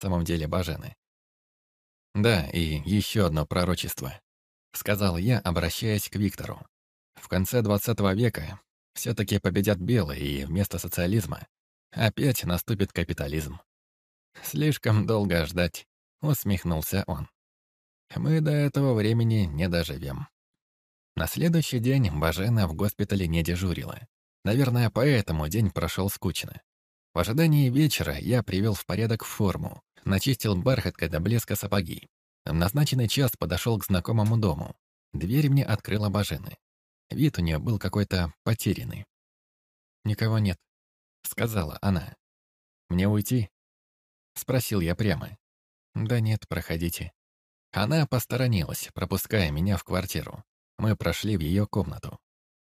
самом деле Бажены. Да, и еще одно пророчество. Сказал я, обращаясь к Виктору. В конце 20 века все-таки победят белые, и вместо социализма опять наступит капитализм. Слишком долго ждать, усмехнулся он. Мы до этого времени не доживем. На следующий день Бажена в госпитале не дежурила. Наверное, поэтому день прошел скучно. В ожидании вечера я привел в порядок форму, начистил бархаткой до блеска сапоги. В назначенный час подошел к знакомому дому. Дверь мне открыла Бажены. Вид у нее был какой-то потерянный. «Никого нет», — сказала она. «Мне уйти?» — спросил я прямо. «Да нет, проходите». Она посторонилась, пропуская меня в квартиру. Мы прошли в ее комнату.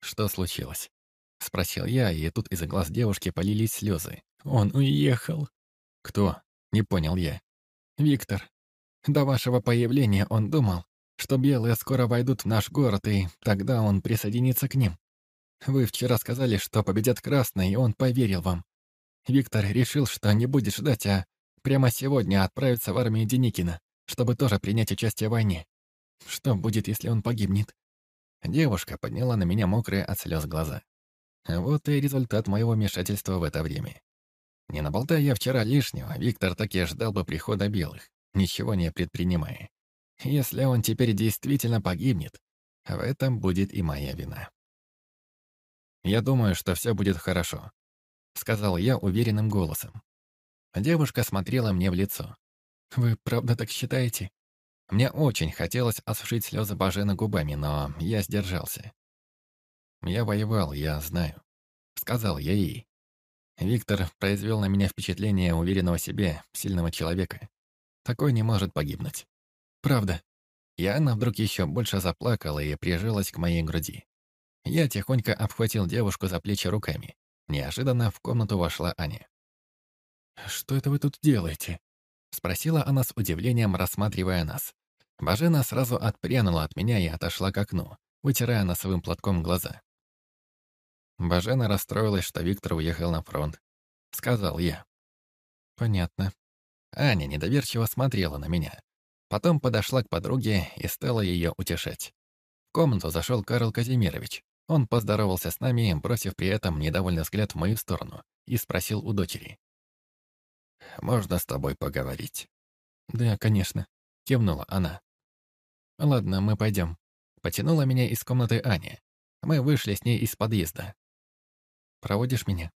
«Что случилось?» — спросил я, и тут из глаз девушки полились слезы. «Он уехал». «Кто?» — не понял я. «Виктор. До вашего появления он думал, что белые скоро войдут в наш город, и тогда он присоединится к ним. Вы вчера сказали, что победят красные, и он поверил вам. Виктор решил, что не будет ждать, а прямо сегодня отправится в армию Деникина, чтобы тоже принять участие в войне. Что будет, если он погибнет? Девушка подняла на меня мокрые от слез глаза. Вот и результат моего вмешательства в это время. Не наболтая я вчера лишнего, Виктор так и ждал бы прихода белых, ничего не предпринимая. Если он теперь действительно погибнет, в этом будет и моя вина. «Я думаю, что все будет хорошо», — сказал я уверенным голосом. Девушка смотрела мне в лицо. «Вы правда так считаете?» Мне очень хотелось осушить слезы Бажена губами, но я сдержался. «Я воевал, я знаю», — сказал я ей. Виктор произвел на меня впечатление уверенного себе, сильного человека. Такой не может погибнуть. Правда. И она вдруг еще больше заплакала и прижалась к моей груди. Я тихонько обхватил девушку за плечи руками. Неожиданно в комнату вошла Аня. «Что это вы тут делаете?» Спросила она с удивлением, рассматривая нас. Бажена сразу отпрянула от меня и отошла к окну, вытирая носовым платком глаза. Бажена расстроилась, что Виктор уехал на фронт. Сказал я. «Понятно». Аня недоверчиво смотрела на меня. Потом подошла к подруге и стала ее утешать. В комнату зашел Карл Казимирович. Он поздоровался с нами, бросив при этом недовольный взгляд в мою сторону, и спросил у дочери. «Можно с тобой поговорить?» «Да, конечно», — кивнула она. «Ладно, мы пойдем». Потянула меня из комнаты Аня. Мы вышли с ней из подъезда. «Проводишь меня?»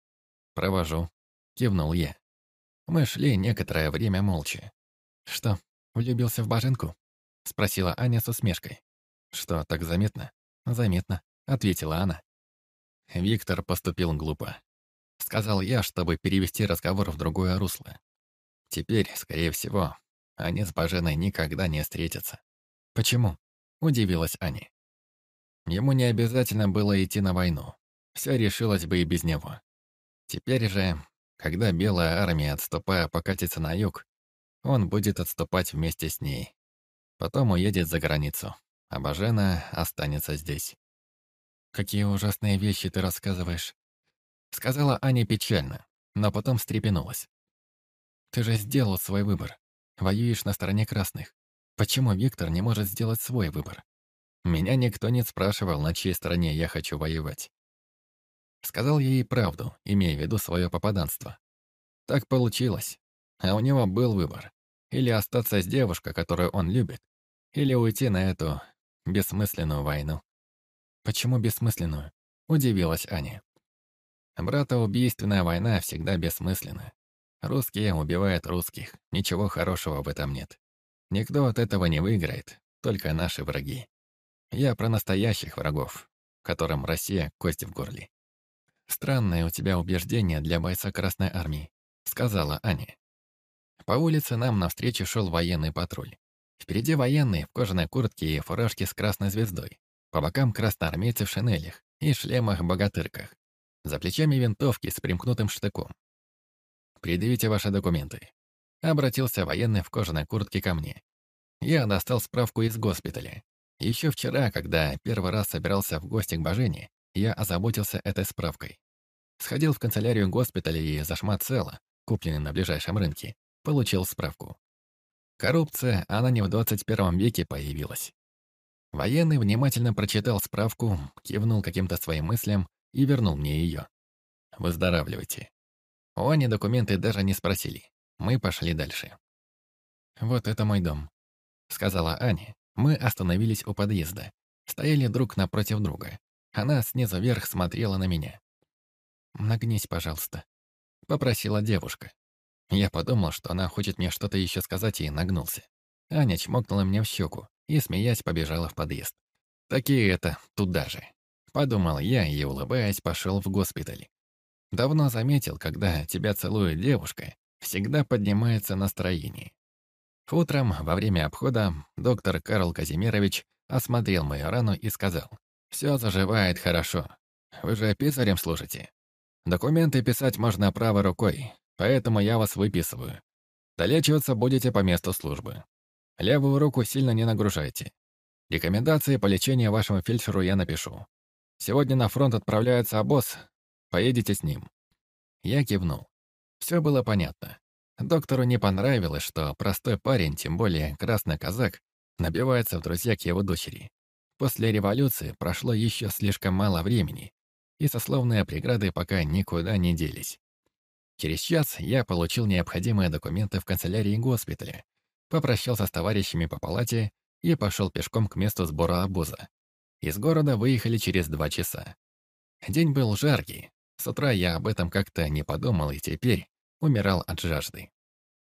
«Провожу», — кивнул я. Мы шли некоторое время молча. «Что, влюбился в Баженку?» — спросила Аня с усмешкой. «Что, так заметно?» «Заметно», — ответила она. Виктор поступил глупо. Сказал я, чтобы перевести разговор в другое русло. Теперь, скорее всего, они с Баженой никогда не встретятся. «Почему?» — удивилась Аня. Ему не обязательно было идти на войну. Все решилось бы и без него. Теперь же, когда Белая армия, отступая, покатится на юг, он будет отступать вместе с ней. Потом уедет за границу, а Бажена останется здесь. «Какие ужасные вещи ты рассказываешь», — сказала Аня печально, но потом встрепенулась. «Ты же сделал свой выбор. Воюешь на стороне красных. Почему Виктор не может сделать свой выбор? Меня никто не спрашивал, на чьей стороне я хочу воевать. Сказал я ей правду, имея в виду свое попаданство. Так получилось. А у него был выбор. Или остаться с девушкой, которую он любит, или уйти на эту бессмысленную войну. «Почему бессмысленную?» — удивилась Аня. «Братоубийственная война всегда бессмысленна. Русские убивают русских, ничего хорошего в этом нет. Никто от этого не выиграет, только наши враги. Я про настоящих врагов, которым Россия — кость в горле. «Странное у тебя убеждение для бойца Красной Армии», — сказала Аня. По улице нам навстречу шел военный патруль. Впереди военные в кожаной куртке и фуражке с красной звездой. По бокам красноармейцы в шинелях и шлемах-богатырках. За плечами винтовки с примкнутым штыком. «Предъявите ваши документы». Обратился военный в кожаной куртке ко мне. Я достал справку из госпиталя. Еще вчера, когда первый раз собирался в гости к Божене, я озаботился этой справкой. Сходил в канцелярию госпиталя и зашмат цела, купленный на ближайшем рынке, получил справку. Коррупция, она не в 21 веке появилась. Военный внимательно прочитал справку, кивнул каким-то своим мыслям и вернул мне ее. Выздоравливайте. У Ани документы даже не спросили. Мы пошли дальше. «Вот это мой дом», — сказала Аня. Мы остановились у подъезда. Стояли друг напротив друга. Она снизу вверх смотрела на меня. «Нагнись, пожалуйста», — попросила девушка. Я подумал, что она хочет мне что-то еще сказать, и нагнулся. Аня чмокнула мне в щеку и, смеясь, побежала в подъезд. Такие это туда же. Подумал я и, улыбаясь, пошел в госпиталь. Давно заметил, когда тебя целует девушка, всегда поднимается настроение. Утром, во время обхода, доктор Карл Казимирович осмотрел мою рану и сказал, «Все заживает хорошо. Вы же писарем служите. Документы писать можно правой рукой, поэтому я вас выписываю. Долечиваться будете по месту службы. Левую руку сильно не нагружайте. Рекомендации по лечению вашему фельдшеру я напишу. Сегодня на фронт отправляется обоз. Поедете с ним». Я кивнул. Все было понятно. Доктору не понравилось, что простой парень, тем более красный казак, набивается в друзья к его дочери. После революции прошло еще слишком мало времени, и сословные преграды пока никуда не делись. Через час я получил необходимые документы в канцелярии госпиталя, попрощался с товарищами по палате и пошел пешком к месту сбора обоза. Из города выехали через два часа. День был жаркий. С утра я об этом как-то не подумал и теперь умирал от жажды.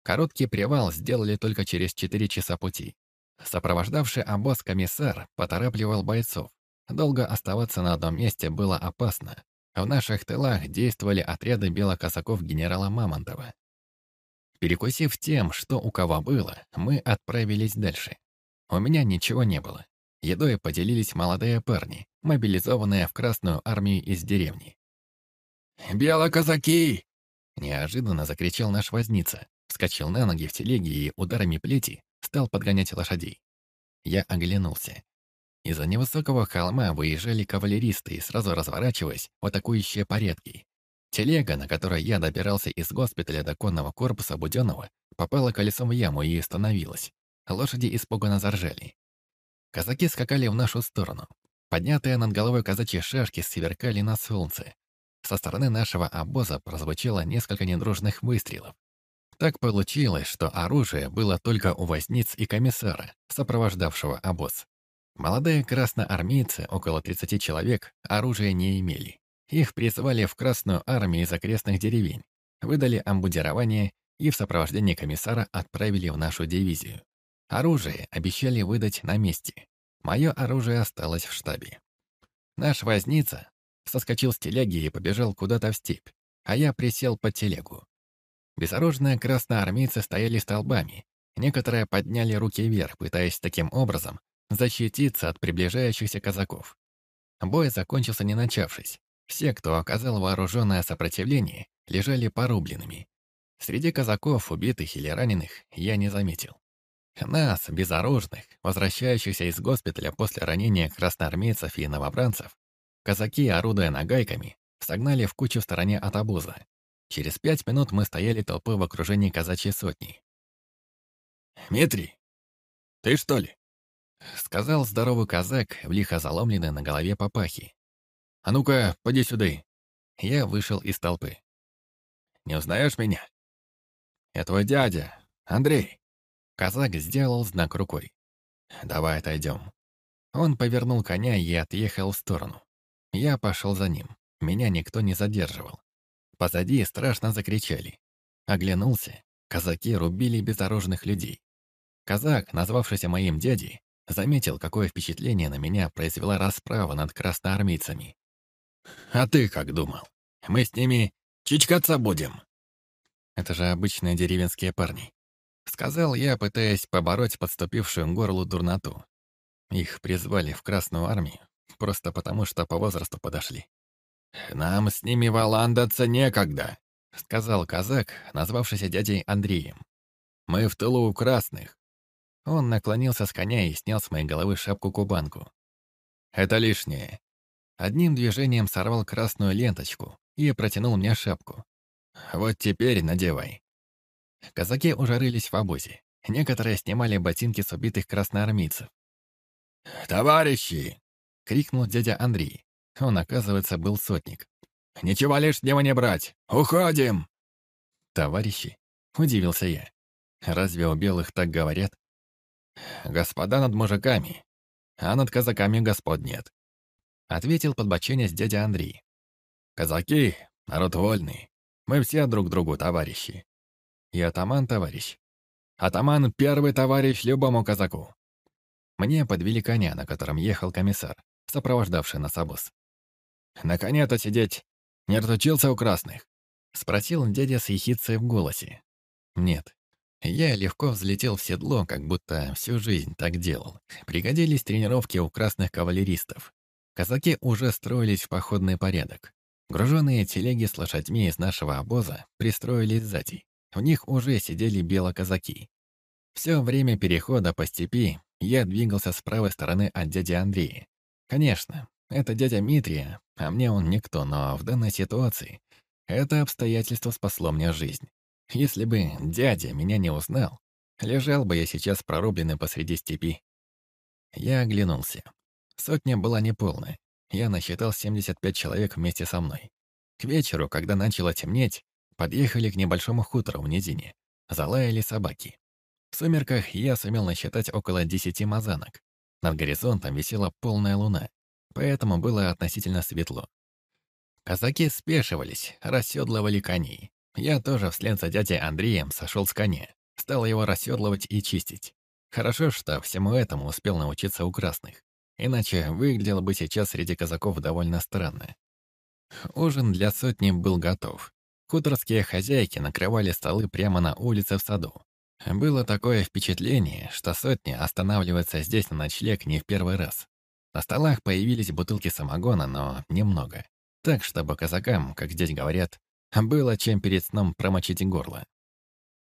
Короткий привал сделали только через четыре часа пути. Сопровождавший обоз комиссар поторапливал бойцов. Долго оставаться на одном месте было опасно. В наших тылах действовали отряды белокосаков генерала Мамонтова. Перекусив тем, что у кого было, мы отправились дальше. У меня ничего не было. Едой поделились молодые парни, мобилизованные в Красную армию из деревни. «Белоказаки!» Неожиданно закричал наш возница, вскочил на ноги в телеге и ударами плети стал подгонять лошадей. Я оглянулся. Из-за невысокого холма выезжали кавалеристы и сразу разворачиваясь в атакующие порядки. Телега, на которой я добирался из госпиталя до конного корпуса Буденного, попала колесом в яму и остановилась. Лошади испуганно заржали. Казаки скакали в нашу сторону. Поднятые над головой казачьи шашки сверкали на солнце. Со стороны нашего обоза прозвучало несколько недружных выстрелов. Так получилось, что оружие было только у возниц и комиссара, сопровождавшего обоз. Молодые красноармейцы, около 30 человек, оружия не имели. Их призвали в Красную армию из окрестных деревень, выдали амбудирование и в сопровождении комиссара отправили в нашу дивизию. Оружие обещали выдать на месте. Мое оружие осталось в штабе. Наш возница соскочил с телеги и побежал куда-то в степь, а я присел под телегу. Безоружные красноармейцы стояли столбами. Некоторые подняли руки вверх, пытаясь таким образом защититься от приближающихся казаков. Бой закончился не начавшись. Все, кто оказал вооруженное сопротивление, лежали порубленными. Среди казаков, убитых или раненых, я не заметил. Нас, безоружных, возвращающихся из госпиталя после ранения красноармейцев и новобранцев, казаки, орудуя нагайками, согнали в кучу в стороне от обоза. Через пять минут мы стояли толпой в окружении казачьей сотни. «Митрий, ты что ли?» — сказал здоровый казак в лихо заломленной на голове папахи. «А ну-ка, поди сюда». Я вышел из толпы. «Не узнаешь меня?» «Я твой дядя, Андрей». Казак сделал знак рукой. «Давай отойдем». Он повернул коня и отъехал в сторону. Я пошел за ним. Меня никто не задерживал. Позади страшно закричали. Оглянулся. Казаки рубили безоружных людей. Казак, назвавшийся моим дядей, заметил, какое впечатление на меня произвела расправа над красноармейцами. «А ты как думал? Мы с ними чичкаться будем?» «Это же обычные деревенские парни», — сказал я, пытаясь побороть подступившую горлу дурноту. Их призвали в Красную армию, просто потому что по возрасту подошли. «Нам с ними валандаться некогда», — сказал казак, назвавшийся дядей Андреем. «Мы в тылу у красных». Он наклонился с коня и снял с моей головы шапку-кубанку. «Это лишнее. Одним движением сорвал красную ленточку и протянул мне шапку. «Вот теперь надевай». Казаки уже рылись в обозе. Некоторые снимали ботинки с убитых красноармейцев. «Товарищи!» — крикнул дядя Андрей. Он, оказывается, был сотник. «Ничего лишнего не брать! Уходим!» «Товарищи?» — удивился я. «Разве у белых так говорят?» «Господа над мужиками, а над казаками господ нет», — ответил подбоченясь дядя Андрей. «Казаки — народ вольный. Мы все друг другу товарищи. И атаман товарищ. Атаман — первый товарищ любому казаку». Мне подвели коня, на котором ехал комиссар, сопровождавший нас обоз. «На коне-то сидеть не разучился у красных?» — спросил дядя с ехицей в голосе. «Нет, я легко взлетел в седло, как будто всю жизнь так делал. Пригодились тренировки у красных кавалеристов. Казаки уже строились в походный порядок. Груженные телеги с лошадьми из нашего обоза пристроились сзади. В них уже сидели белоказаки. Все время перехода по степи я двигался с правой стороны от дяди Андрея. Конечно, это дядя Митрия, а мне он никто, но в данной ситуации это обстоятельство спасло мне жизнь. Если бы дядя меня не узнал, лежал бы я сейчас прорубленный посреди степи. Я оглянулся. Сотня была неполная. Я насчитал 75 человек вместе со мной. К вечеру, когда начало темнеть, подъехали к небольшому хутору в низине. Залаяли собаки. В сумерках я сумел насчитать около 10 мазанок. Над горизонтом висела полная луна, поэтому было относительно светло. Казаки спешивались, расседлывали коней. Я тоже вслед за дядей Андреем сошел с коня, стал его расседлывать и чистить. Хорошо, что всему этому успел научиться у красных. Иначе выглядело бы сейчас среди казаков довольно странно. Ужин для сотни был готов. Хуторские хозяйки накрывали столы прямо на улице в саду. Было такое впечатление, что сотня останавливается здесь на ночлег не в первый раз. На столах появились бутылки самогона, но немного. Так, чтобы казакам, как здесь говорят, было чем перед сном промочить горло.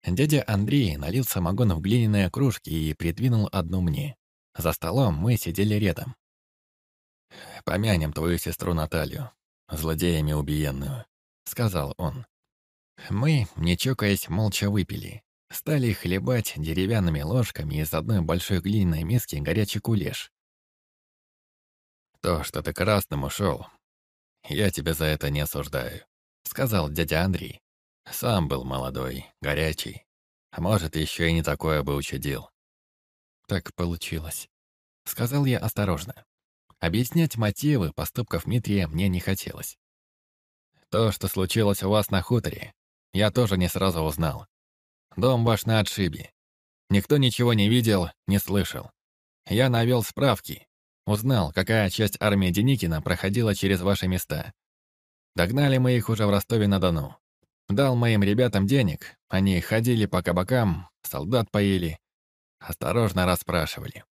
Дядя Андрей налил самогон в глиняные кружки и придвинул одну мне. За столом мы сидели рядом. «Помянем твою сестру Наталью, злодеями убиенную», — сказал он. Мы, не чокаясь, молча выпили. Стали хлебать деревянными ложками из одной большой глиняной миски горячий кулеш. «То, что ты красным ушел, я тебя за это не осуждаю сказал дядя Андрей. Сам был молодой, горячий. А может, еще и не такое бы учудил. Так получилось. Сказал я осторожно. Объяснять мотивы поступков Митрия мне не хотелось. То, что случилось у вас на хуторе, я тоже не сразу узнал. Дом ваш на отшибе. Никто ничего не видел, не слышал. Я навел справки. Узнал, какая часть армии Деникина проходила через ваши места. Догнали мы их уже в Ростове-на-Дону. Дал моим ребятам денег, они ходили по кабакам, солдат поили, осторожно расспрашивали.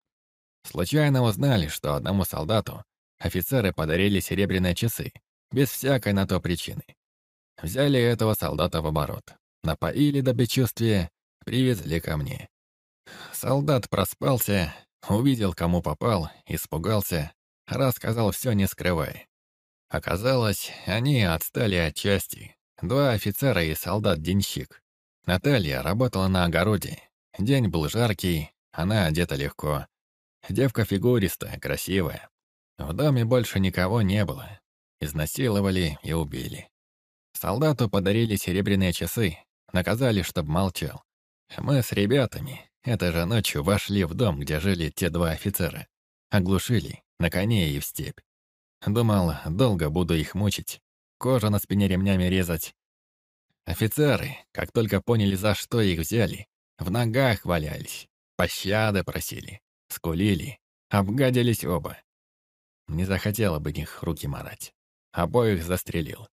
Случайно узнали, что одному солдату офицеры подарили серебряные часы, без всякой на то причины. Взяли этого солдата в оборот, напоили до бесчувствия, привезли ко мне. Солдат проспался, увидел, кому попал, испугался, рассказал все, не скрывая. Оказалось, они отстали от части. Два офицера и солдат-денщик. Наталья работала на огороде. День был жаркий, она одета легко. Девка фигуристая, красивая. В доме больше никого не было. Изнасиловали и убили. Солдату подарили серебряные часы, наказали, чтоб молчал. Мы с ребятами этой же ночью вошли в дом, где жили те два офицера. Оглушили, на коне и в степь. Думал, долго буду их мучить, кожу на спине ремнями резать. Офицеры, как только поняли, за что их взяли, в ногах валялись, пощады просили, скулили, обгадились оба. Не захотела бы них руки марать. Обоих застрелил.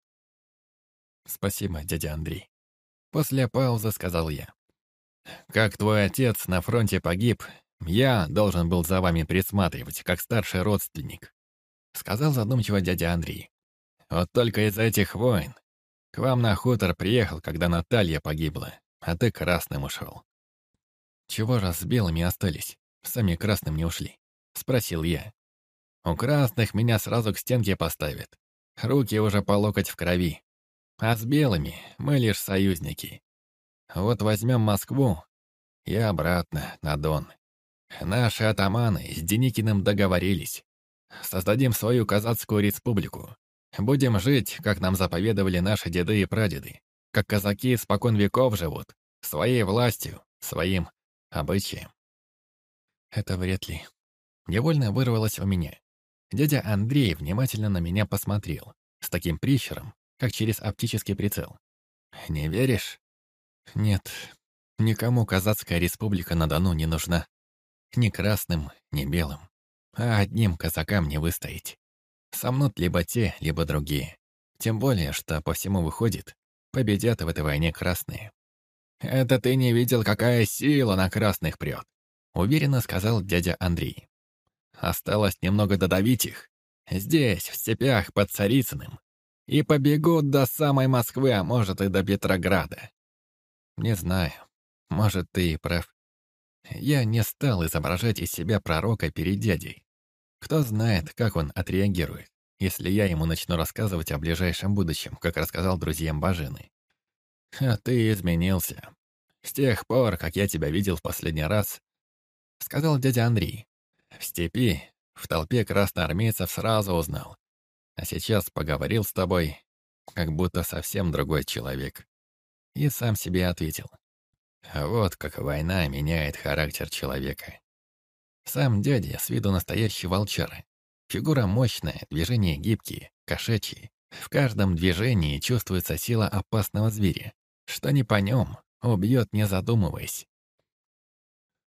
«Спасибо, дядя Андрей». После паузы сказал я. «Как твой отец на фронте погиб, я должен был за вами присматривать, как старший родственник сказал задумчиво дядя Андрей. «Вот только из-за этих войн. К вам на хутор приехал, когда Наталья погибла, а ты красным ушел». «Чего раз с белыми остались? Сами красным не ушли?» — спросил я. «У красных меня сразу к стенке поставят. Руки уже по локоть в крови. А с белыми мы лишь союзники. Вот возьмем Москву и обратно на Дон. Наши атаманы с Деникиным договорились. Создадим свою казацкую республику. Будем жить, как нам заповедовали наши деды и прадеды. Как казаки спокон веков живут. Своей властью, своим обычаем. Это вряд ли. Невольно вырвалось у меня. Дядя Андрей внимательно на меня посмотрел, с таким прищером, как через оптический прицел. «Не веришь?» «Нет, никому казацкая республика на Дону не нужна. Ни красным, ни белым. А одним казакам не выстоять. Сомнут либо те, либо другие. Тем более, что по всему выходит, победят в этой войне красные. «Это ты не видел, какая сила на красных прет», — уверенно сказал дядя Андрей. «Осталось немного додавить их. Здесь, в степях под Царицыным. И побегут до самой Москвы, а может и до Петрограда. Не знаю, может, ты и прав. Я не стал изображать из себя пророка перед дядей. Кто знает, как он отреагирует, если я ему начну рассказывать о ближайшем будущем, как рассказал друзьям Бажины. А ты изменился. С тех пор, как я тебя видел в последний раз, сказал дядя Андрей. В степи, в толпе красноармейцев сразу узнал. А сейчас поговорил с тобой, как будто совсем другой человек. И сам себе ответил. Вот как война меняет характер человека. Сам дядя с виду настоящий волчара. Фигура мощная, движения гибкие, кошачьи. В каждом движении чувствуется сила опасного зверя, что не по нем, убьет не задумываясь.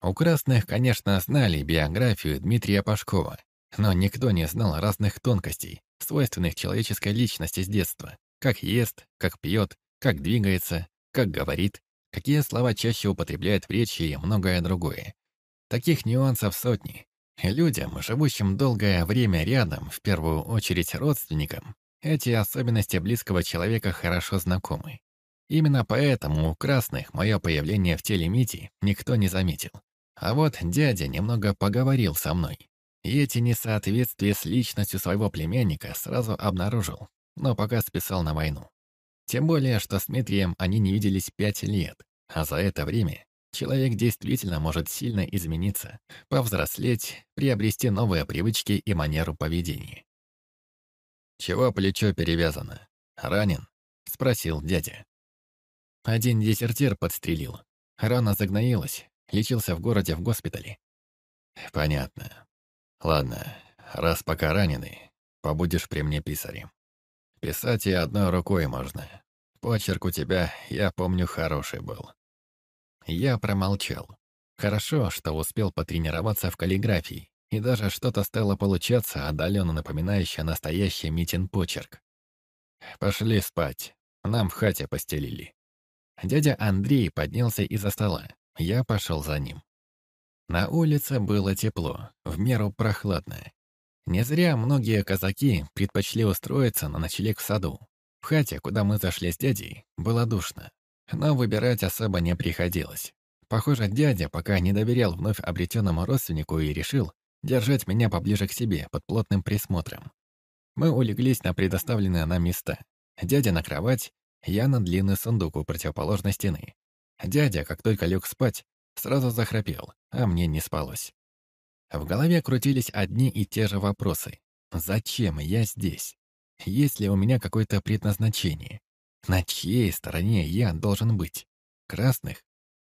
У красных, конечно, знали биографию Дмитрия Пашкова, но никто не знал разных тонкостей, свойственных человеческой личности с детства. Как ест, как пьет, как двигается, как говорит, какие слова чаще употребляет в речи и многое другое. Таких нюансов сотни. Людям, живущим долгое время рядом, в первую очередь родственникам, эти особенности близкого человека хорошо знакомы. Именно поэтому у красных мое появление в теле Мити никто не заметил. А вот дядя немного поговорил со мной. И эти несоответствия с личностью своего племянника сразу обнаружил, но пока списал на войну. Тем более, что с Дмитрием они не виделись пять лет, а за это время человек действительно может сильно измениться, повзрослеть, приобрести новые привычки и манеру поведения. «Чего плечо перевязано? Ранен?» — спросил дядя. Один дезертир подстрелил. Рана загноилась, лечился в городе в госпитале. «Понятно. Ладно, раз пока раненый, побудешь при мне писарем. Писать и одной рукой можно. Почерк у тебя, я помню, хороший был. Я промолчал. Хорошо, что успел потренироваться в каллиграфии, и даже что-то стало получаться, отдаленно напоминающее настоящий Митин почерк. Пошли спать. Нам в хате постелили. Дядя Андрей поднялся из-за стола. Я пошел за ним. На улице было тепло, в меру прохладно. Не зря многие казаки предпочли устроиться на ночлег в саду. В хате, куда мы зашли с дядей, было душно. Но выбирать особо не приходилось. Похоже, дядя пока не доверял вновь обретенному родственнику и решил держать меня поближе к себе, под плотным присмотром. Мы улеглись на предоставленные нам места. Дядя на кровать, я на длинный сундук у противоположной стены. Дядя, как только лег спать, сразу захрапел, а мне не спалось. В голове крутились одни и те же вопросы. Зачем я здесь? Есть ли у меня какое-то предназначение? На чьей стороне я должен быть? Красных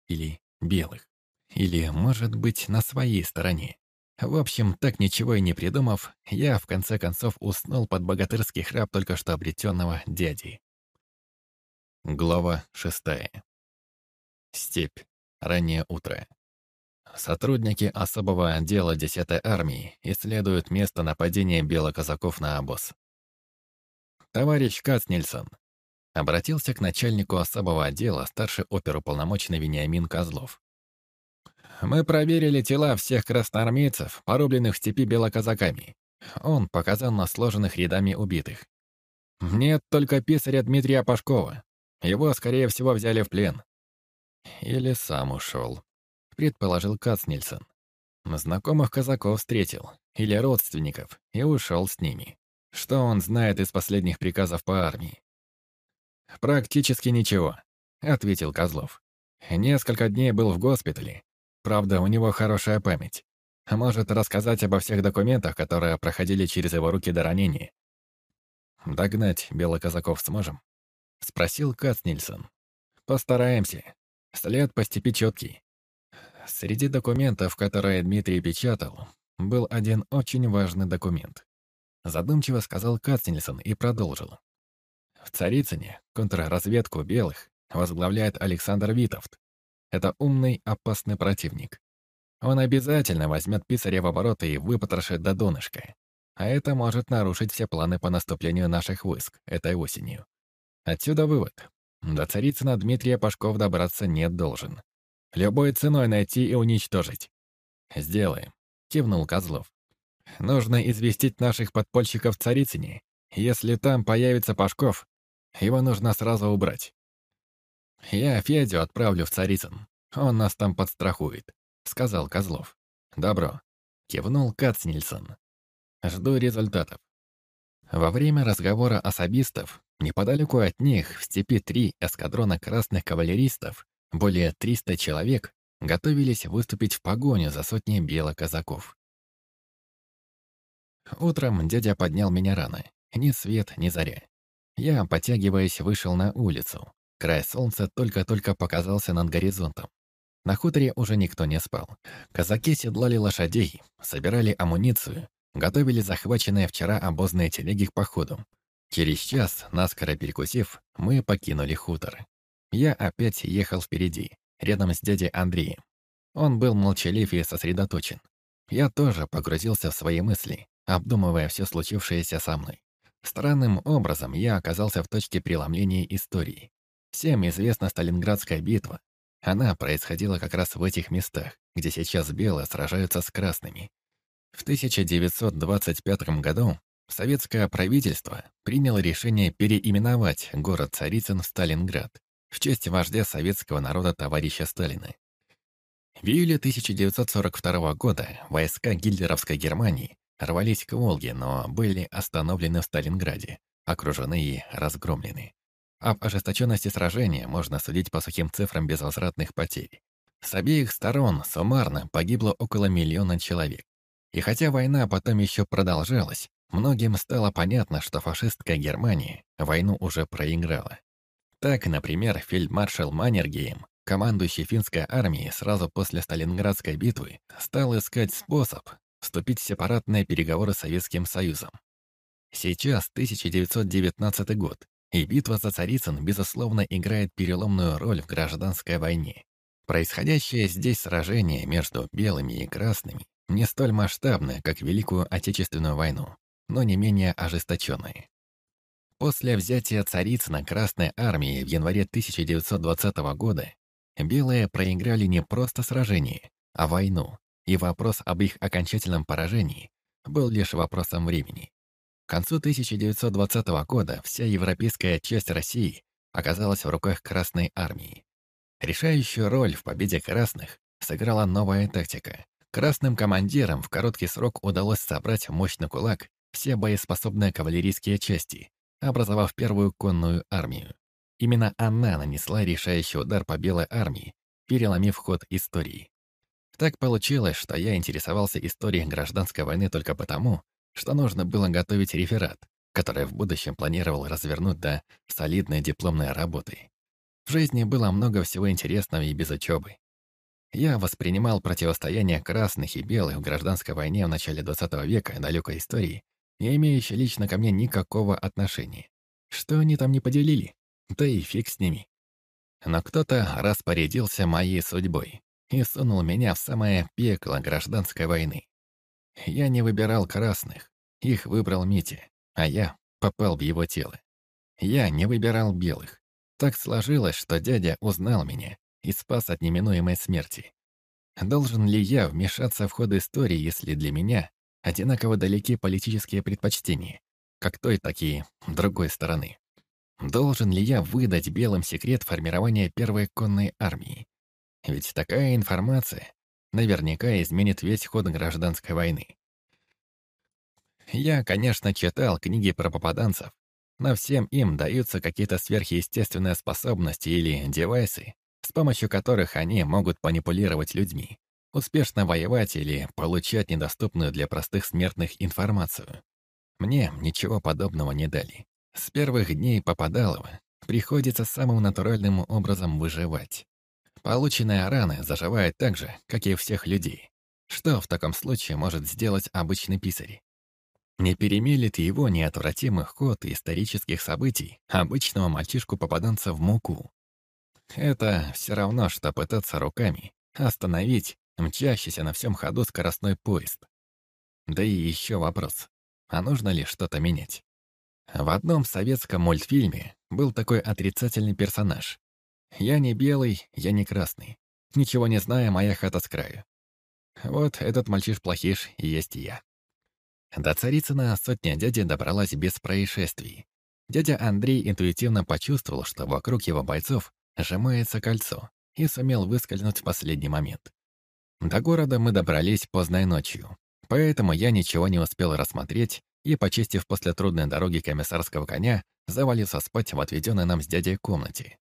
или белых? Или, может быть, на своей стороне? В общем, так ничего и не придумав, я в конце концов уснул под богатырский храп только что обретенного дяди. Глава шестая. Степь. Раннее утро. Сотрудники особого отдела 10-й армии исследуют место нападения белоказаков на обоз. «Товарищ Кацнельсон», — обратился к начальнику особого отдела старший оперуполномоченный Вениамин Козлов. «Мы проверили тела всех красноармейцев, порубленных в степи белоказаками. Он показал на сложенных рядами убитых. Нет только писаря Дмитрия Пашкова. Его, скорее всего, взяли в плен. Или сам ушел предположил Кацнельсон. Знакомых казаков встретил, или родственников, и ушел с ними. Что он знает из последних приказов по армии? «Практически ничего», — ответил Козлов. Несколько дней был в госпитале. Правда, у него хорошая память. Может рассказать обо всех документах, которые проходили через его руки до ранения. «Догнать белоказаков сможем?» — спросил Кацнильсон. «Постараемся. След по степи четкий. Среди документов, которые Дмитрий печатал, был один очень важный документ. Задумчиво сказал Кацнильсон и продолжил. В Царицыне контрразведку белых возглавляет Александр Витовт. Это умный, опасный противник. Он обязательно возьмет писаря в оборот и выпотрошит до донышка. А это может нарушить все планы по наступлению наших войск этой осенью. Отсюда вывод. До Царицына Дмитрия Пашков добраться не должен. Любой ценой найти и уничтожить. «Сделаем», — кивнул Козлов. «Нужно известить наших подпольщиков в Царицыне. Если там появится Пашков, его нужно сразу убрать. Я Федю отправлю в Царицын. Он нас там подстрахует», — сказал Козлов. «Добро», — кивнул Кацнильсон. «Жду результатов». Во время разговора особистов, неподалеку от них, в степи три эскадрона красных кавалеристов, более 300 человек готовились выступить в погоню за сотней белых казаков. Утром дядя поднял меня рано. Ни свет, ни заря. Я, потягиваясь, вышел на улицу. Край солнца только-только показался над горизонтом. На хуторе уже никто не спал. Казаки седлали лошадей, собирали амуницию, готовили захваченные вчера обозные телеги к походу. Через час, наскоро перекусив, мы покинули хутор. Я опять ехал впереди, рядом с дядей Андреем. Он был молчалив и сосредоточен. Я тоже погрузился в свои мысли, обдумывая все случившееся со мной. Странным образом я оказался в точке преломления истории. Всем известна Сталинградская битва. Она происходила как раз в этих местах, где сейчас белые сражаются с красными. В 1925 году советское правительство приняло решение переименовать город Царицын в Сталинград в честь вождя советского народа товарища Сталина. В июле 1942 года войска гитлеровской Германии рвались к Волге, но были остановлены в Сталинграде, окружены и разгромлены. Об ожесточенности сражения можно судить по сухим цифрам безвозвратных потерь. С обеих сторон суммарно погибло около миллиона человек. И хотя война потом еще продолжалась, многим стало понятно, что фашистская Германия войну уже проиграла. Так, например, фельдмаршал Маннергейм, командующий финской армией сразу после Сталинградской битвы, стал искать способ вступить в сепаратные переговоры с Советским Союзом. Сейчас 1919 год, и битва за Царицын, безусловно, играет переломную роль в гражданской войне. Происходящее здесь сражение между белыми и красными не столь масштабное, как Великую Отечественную войну, но не менее ожесточенное. После взятия Царицына Красной армии в январе 1920 года белые проиграли не просто сражение, а войну, и вопрос об их окончательном поражении был лишь вопросом времени. К концу 1920 года вся европейская часть России оказалась в руках Красной армии. Решающую роль в победе красных сыграла новая тактика. Красным командирам в короткий срок удалось собрать мощный кулак все боеспособные кавалерийские части, образовав первую конную армию. Именно она нанесла решающий удар по Белой армии, переломив ход истории. Так получилось, что я интересовался историей гражданской войны только потому, что нужно было готовить реферат, который в будущем планировал развернуть до солидной дипломной работы. В жизни было много всего интересного и без учебы. Я воспринимал противостояние красных и белых в гражданской войне в начале XX века далекой истории не имеющие лично ко мне никакого отношения. Что они там не поделили? Да и фиг с ними. Но кто-то распорядился моей судьбой и сунул меня в самое пекло гражданской войны. Я не выбирал красных, их выбрал Митя, а я попал в его тело. Я не выбирал белых. Так сложилось, что дядя узнал меня и спас от неминуемой смерти. Должен ли я вмешаться в ход истории, если для меня одинаково далеки политические предпочтения, как той, так и другой стороны. Должен ли я выдать белым секрет формирования первой конной армии? Ведь такая информация наверняка изменит весь ход гражданской войны. Я, конечно, читал книги про попаданцев, но всем им даются какие-то сверхъестественные способности или девайсы, с помощью которых они могут манипулировать людьми, успешно воевать или получать недоступную для простых смертных информацию. Мне ничего подобного не дали. С первых дней Попадалова приходится самым натуральным образом выживать. Полученная рана заживает так же, как и у всех людей. Что в таком случае может сделать обычный писарь? Не перемелит его неотвратимый ход исторических событий обычного мальчишку-попаданца в муку. Это все равно, что пытаться руками остановить мчащийся на всем ходу скоростной поезд. Да и еще вопрос, а нужно ли что-то менять? В одном советском мультфильме был такой отрицательный персонаж. «Я не белый, я не красный. Ничего не знаю, моя хата с краю». Вот этот мальчиш-плохиш и есть я. До Царицына сотня дяди добралась без происшествий. Дядя Андрей интуитивно почувствовал, что вокруг его бойцов сжимается кольцо, и сумел выскользнуть в последний момент. До города мы добрались поздной ночью, поэтому я ничего не успел рассмотреть и, почистив после трудной дороги комиссарского коня, завалился спать в отведенной нам с дядей комнате.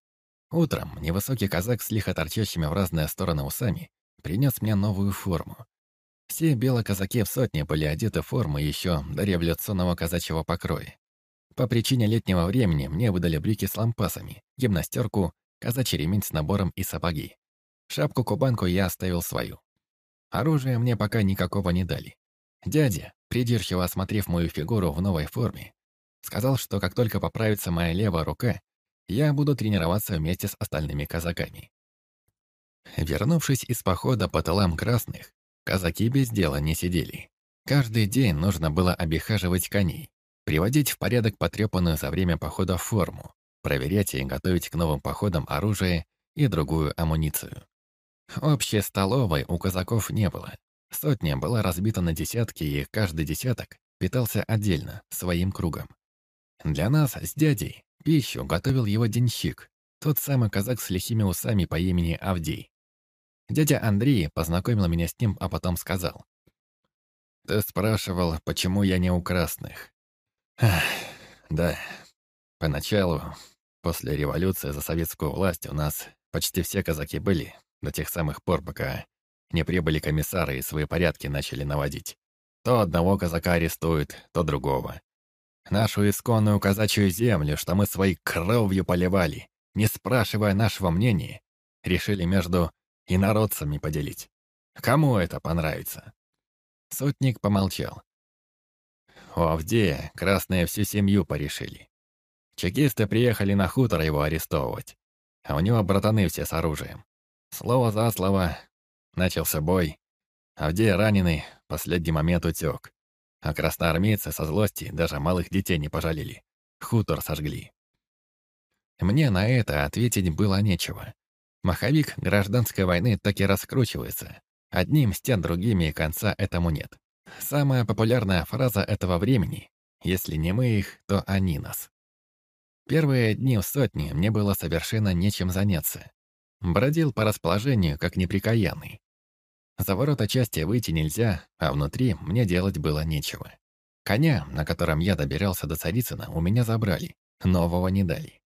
Утром невысокий казак с лихо торчащими в разные стороны усами принес мне новую форму. Все белоказаки в сотне были одеты в еще до революционного казачьего покроя. По причине летнего времени мне выдали брюки с лампасами, гимнастерку, казачий ремень с набором и сапоги. Шапку-кубанку я оставил свою. Оружия мне пока никакого не дали. Дядя, придирчиво осмотрев мою фигуру в новой форме, сказал, что как только поправится моя левая рука, я буду тренироваться вместе с остальными казаками. Вернувшись из похода по тылам красных, казаки без дела не сидели. Каждый день нужно было обихаживать коней, приводить в порядок потрепанную за время похода форму, проверять и готовить к новым походам оружие и другую амуницию. Общей столовой у казаков не было, Сотня была разбита на десятки, и каждый десяток питался отдельно, своим кругом. Для нас с дядей пищу готовил его денщик, тот самый казак с лихими усами по имени Авдей. Дядя Андрей познакомил меня с ним, а потом сказал. «Ты спрашивал, почему я не у красных?» «Да, поначалу, после революции за советскую власть у нас почти все казаки были, до тех самых пор, пока не прибыли комиссары и свои порядки начали наводить. То одного казака арестуют, то другого. Нашу исконную казачью землю, что мы своей кровью поливали, не спрашивая нашего мнения, решили между инородцами поделить. Кому это понравится?» Сотник помолчал. У Авдея красные всю семью порешили. Чекисты приехали на хутор его арестовывать, а у него братаны все с оружием. Слово за слово, Начался бой. Авдей раненый, последний момент утек. А красноармейцы со злости даже малых детей не пожалели. Хутор сожгли. Мне на это ответить было нечего. Маховик гражданской войны так и раскручивается. Одним стен другими и конца этому нет. Самая популярная фраза этого времени «Если не мы их, то они нас». Первые дни в сотне мне было совершенно нечем заняться. Бродил по расположению, как неприкаянный. За ворота части выйти нельзя, а внутри мне делать было нечего. Коня, на котором я добирался до Царицына, у меня забрали, нового не дали.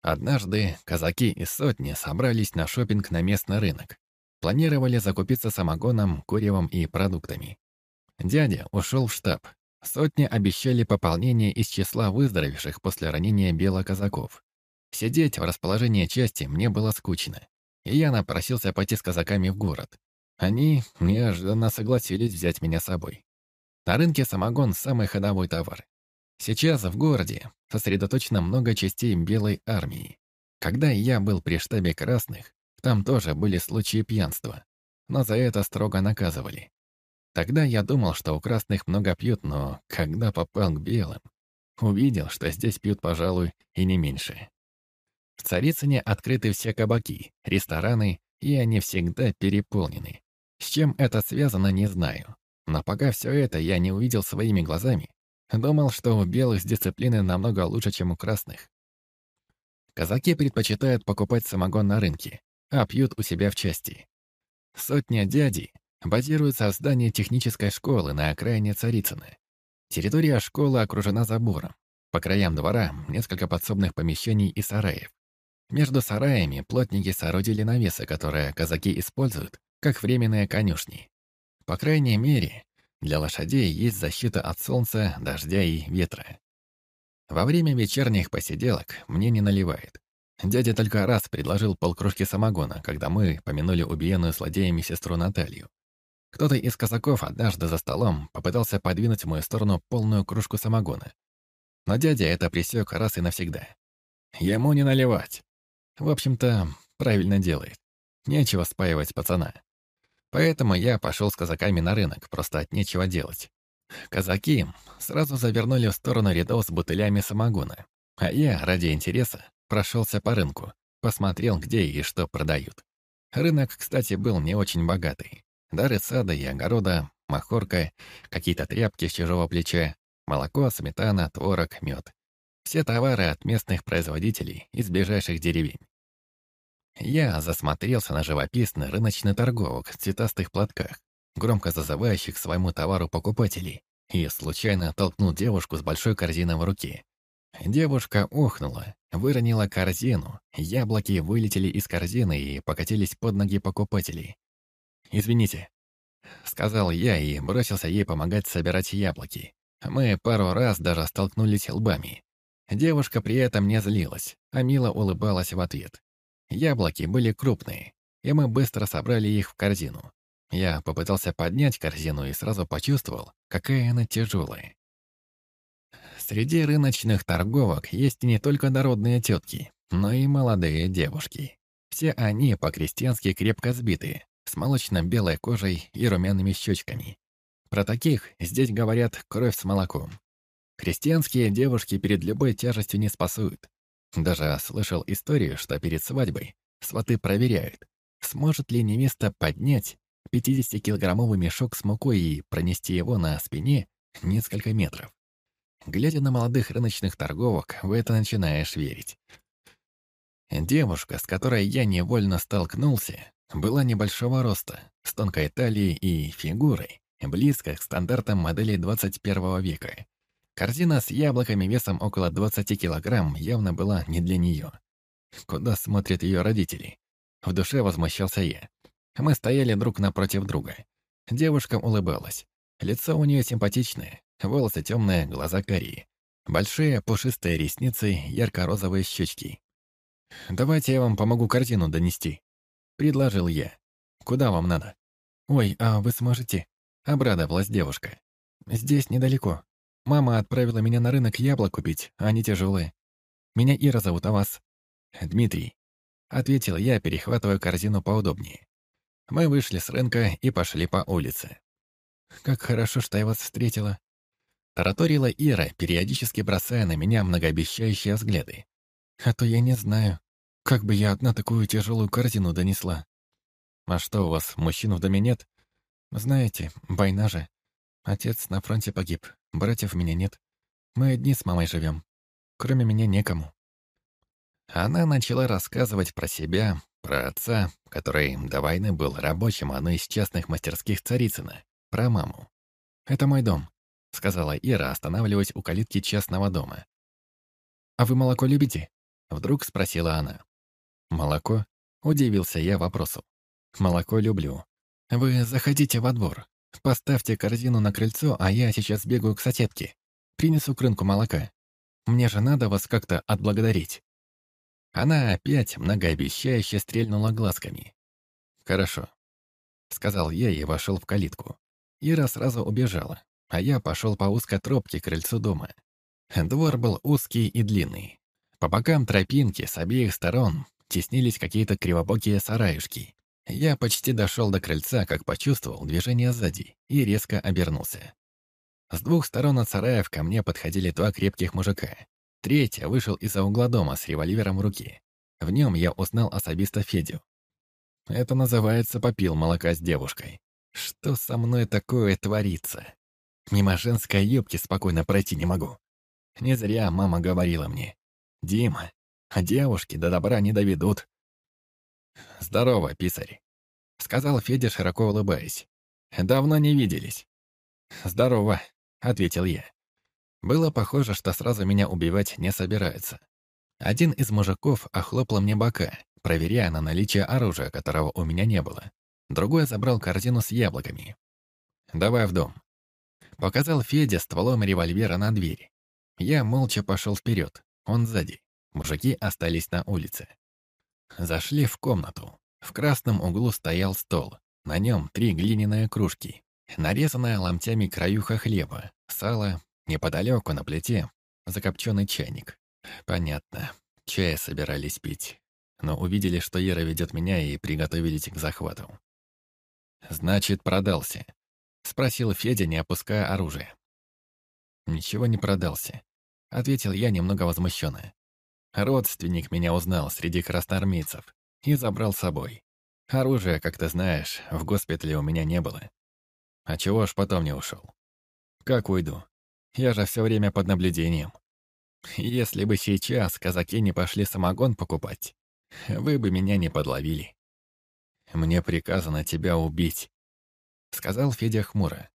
Однажды казаки из сотни собрались на шопинг на местный рынок. Планировали закупиться самогоном, куревом и продуктами. Дядя ушел в штаб. Сотни обещали пополнение из числа выздоровевших после ранения белоказаков. Сидеть в расположении части мне было скучно, и я напросился пойти с казаками в город. Они неожиданно согласились взять меня с собой. На рынке самогон – самый ходовой товар. Сейчас в городе сосредоточено много частей белой армии. Когда я был при штабе красных, там тоже были случаи пьянства, но за это строго наказывали. Тогда я думал, что у красных много пьют, но когда попал к белым, увидел, что здесь пьют, пожалуй, и не меньше. В Царицыне открыты все кабаки, рестораны, и они всегда переполнены. С чем это связано, не знаю. Но пока все это я не увидел своими глазами, думал, что у белых с дисциплиной намного лучше, чем у красных. Казаки предпочитают покупать самогон на рынке, а пьют у себя в части. Сотня дядей базируется в здании технической школы на окраине Царицыны. Территория школы окружена забором. По краям двора несколько подсобных помещений и сараев. Между сараями плотники соорудили навесы, которые казаки используют как временные конюшни. По крайней мере, для лошадей есть защита от солнца, дождя и ветра. Во время вечерних посиделок мне не наливает. Дядя только раз предложил полкружки самогона, когда мы помянули убиенную злодеями сестру Наталью. Кто-то из казаков однажды за столом попытался подвинуть в мою сторону полную кружку самогона. Но дядя это пресек раз и навсегда. Ему не наливать. В общем-то, правильно делает. Нечего спаивать пацана. Поэтому я пошел с казаками на рынок, просто от нечего делать. Казаки сразу завернули в сторону рядов с бутылями самогона, а я, ради интереса, прошелся по рынку, посмотрел, где и что продают. Рынок, кстати, был не очень богатый. Дары сада и огорода, махорка, какие-то тряпки с чужого плеча, молоко, сметана, творог, мед. Все товары от местных производителей из ближайших деревень. Я засмотрелся на живописный рыночный торговок в цветастых платках, громко зазывающих своему товару покупателей, и случайно толкнул девушку с большой корзиной в руке. Девушка охнула, выронила корзину, яблоки вылетели из корзины и покатились под ноги покупателей. «Извините», — сказал я и бросился ей помогать собирать яблоки. Мы пару раз даже столкнулись лбами. Девушка при этом не злилась, а мило улыбалась в ответ. Яблоки были крупные, и мы быстро собрали их в корзину. Я попытался поднять корзину и сразу почувствовал, какая она тяжелая. Среди рыночных торговок есть не только дородные тетки, но и молодые девушки. Все они по-крестьянски крепко сбитые, с молочно-белой кожей и румяными щечками. Про таких здесь говорят «кровь с молоком». Крестьянские девушки перед любой тяжестью не спасуют. Даже слышал историю, что перед свадьбой сваты проверяют, сможет ли невеста поднять 50-килограммовый мешок с мукой и пронести его на спине несколько метров. Глядя на молодых рыночных торговок, в это начинаешь верить. Девушка, с которой я невольно столкнулся, была небольшого роста, с тонкой талией и фигурой, близко к стандартам моделей 21 века. Корзина с яблоками весом около 20 килограмм явно была не для нее. Куда смотрят ее родители? В душе возмущался я. Мы стояли друг напротив друга. Девушка улыбалась. Лицо у нее симпатичное, волосы темные, глаза карие. Большие пушистые ресницы, ярко-розовые щечки. «Давайте я вам помогу картину донести», — предложил я. «Куда вам надо?» «Ой, а вы сможете?» — обрадовалась девушка. «Здесь недалеко. Мама отправила меня на рынок яблок купить, они тяжелые. Меня Ира зовут, а вас?» «Дмитрий», — ответил я, перехватывая корзину поудобнее. Мы вышли с рынка и пошли по улице. «Как хорошо, что я вас встретила», — тараторила Ира, периодически бросая на меня многообещающие взгляды. «А то я не знаю, как бы я одна такую тяжелую корзину донесла». «А что, у вас мужчин в доме нет?» «Знаете, война же. Отец на фронте погиб, братьев у меня нет. Мы одни с мамой живем. Кроме меня некому». Она начала рассказывать про себя, про отца, который до войны был рабочим одной из частных мастерских Царицына, про маму. «Это мой дом», — сказала Ира, останавливаясь у калитки частного дома. «А вы молоко любите?» — вдруг спросила она. «Молоко?» — удивился я вопросу. «Молоко люблю. Вы заходите во двор, поставьте корзину на крыльцо, а я сейчас бегаю к соседке. Принесу к рынку молока. Мне же надо вас как-то отблагодарить». Она опять многообещающе стрельнула глазками. «Хорошо», — сказал я и вошел в калитку. Ира сразу убежала, а я пошел по узкой тропке к крыльцу дома. Двор был узкий и длинный. По бокам тропинки с обеих сторон теснились какие-то кривобокие сараюшки. Я почти дошел до крыльца, как почувствовал движение сзади, и резко обернулся. С двух сторон от сараев ко мне подходили два крепких мужика. Третий вышел из-за угла дома с револьвером в руке. В нем я узнал особисто Федю. Это называется «попил молока с девушкой». Что со мной такое творится? Мимо женской юбки спокойно пройти не могу. Не зря мама говорила мне. «Дима, а девушки до добра не доведут». «Здорово, писарь», — сказал Федя, широко улыбаясь. «Давно не виделись». «Здорово», — ответил я. Было похоже, что сразу меня убивать не собираются. Один из мужиков охлопал мне бока, проверяя на наличие оружия, которого у меня не было. Другой забрал корзину с яблоками. «Давай в дом». Показал Федя стволом револьвера на дверь. Я молча пошел вперед, он сзади. Мужики остались на улице. Зашли в комнату. В красном углу стоял стол. На нем три глиняные кружки. Нарезанная ломтями краюха хлеба, сало, неподалеку на плите закопченный чайник. Понятно. Чая собирались пить. Но увидели, что Ера ведет меня, и приготовились к захвату. «Значит, продался?» — спросил Федя, не опуская оружие. «Ничего не продался», — ответил я немного возмущенно. Родственник меня узнал среди красноармейцев и забрал с собой. Оружия, как ты знаешь, в госпитале у меня не было. А чего ж потом не ушел? Как уйду? Я же все время под наблюдением. Если бы сейчас казаки не пошли самогон покупать, вы бы меня не подловили. Мне приказано тебя убить, — сказал Федя хмуро.